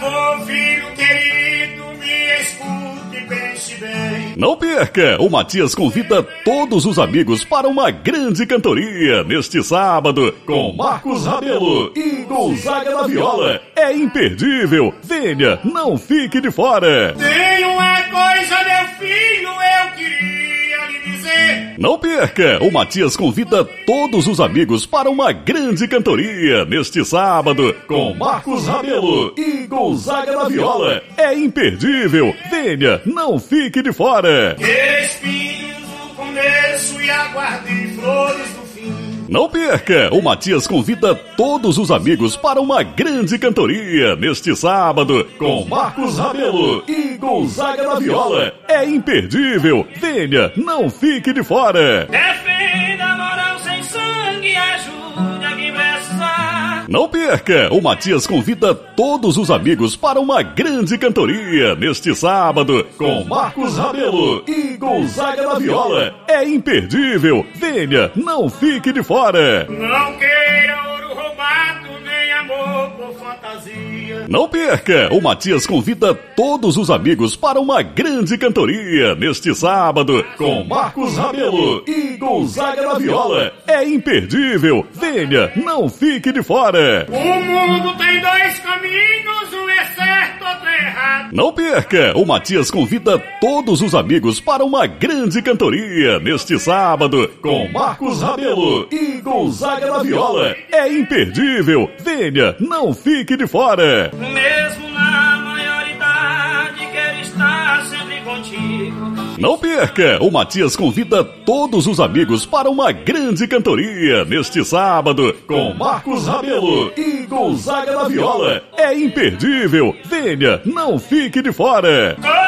favor, filho querido, me escute e pense bem. Não perca! O Matias convida todos os amigos para uma grande cantoria neste sábado com Marcos Rabelo e Gonzaga da Viola. É imperdível! Venha, não fique de fora! Tem uma coisa, meu Não perca! O Matias convida todos os amigos para uma grande cantoria neste sábado com Marcos Rabelo e Gonzaga da Viola. É imperdível! Venha, não fique de fora! No começo e aguarde. Não perca! O Matias convida todos os amigos para uma grande cantoria neste sábado com Marcos Rabelo e Gonzaga da Viola. É imperdível! Venha, não fique de fora! Defenda moral sem sangue, ajude a quem precisar. Não perca! O Matias convida todos os amigos para uma grande cantoria neste sábado com Marcos Rabelo e Gonzaga da Viola. É imperdível! Venha, não fique de fora! Não queira ouro roubado, nem amor por fantasia. Não perca! O Matias convida todos os amigos para uma grande cantoria neste sábado com Marcos Rabelo e Gonzaga da Viola. É imperdível! Venha, não fique de fora! O mundo tem dois caminhos, um é certo, outro é errado. Não perca! O Matias convida todos os amigos para uma grande cantoria neste sábado com Marcos Rabelo e Gonzaga da Viola. É imperdível! Venha, não fique de fora! Não perca! O Matias convida todos os amigos para uma grande cantoria neste sábado com Marcos Rabelo e Gonzaga da Viola. É imperdível! Venha, não fique de fora! Todo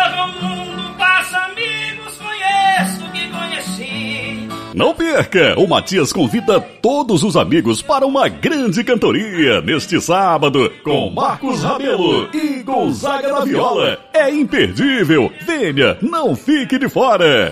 Não perca! O Matias convida todos os amigos para uma grande cantoria neste sábado com Marcos Rabelo e Gonzaga da Viola. É imperdível! Venha, não fique de fora!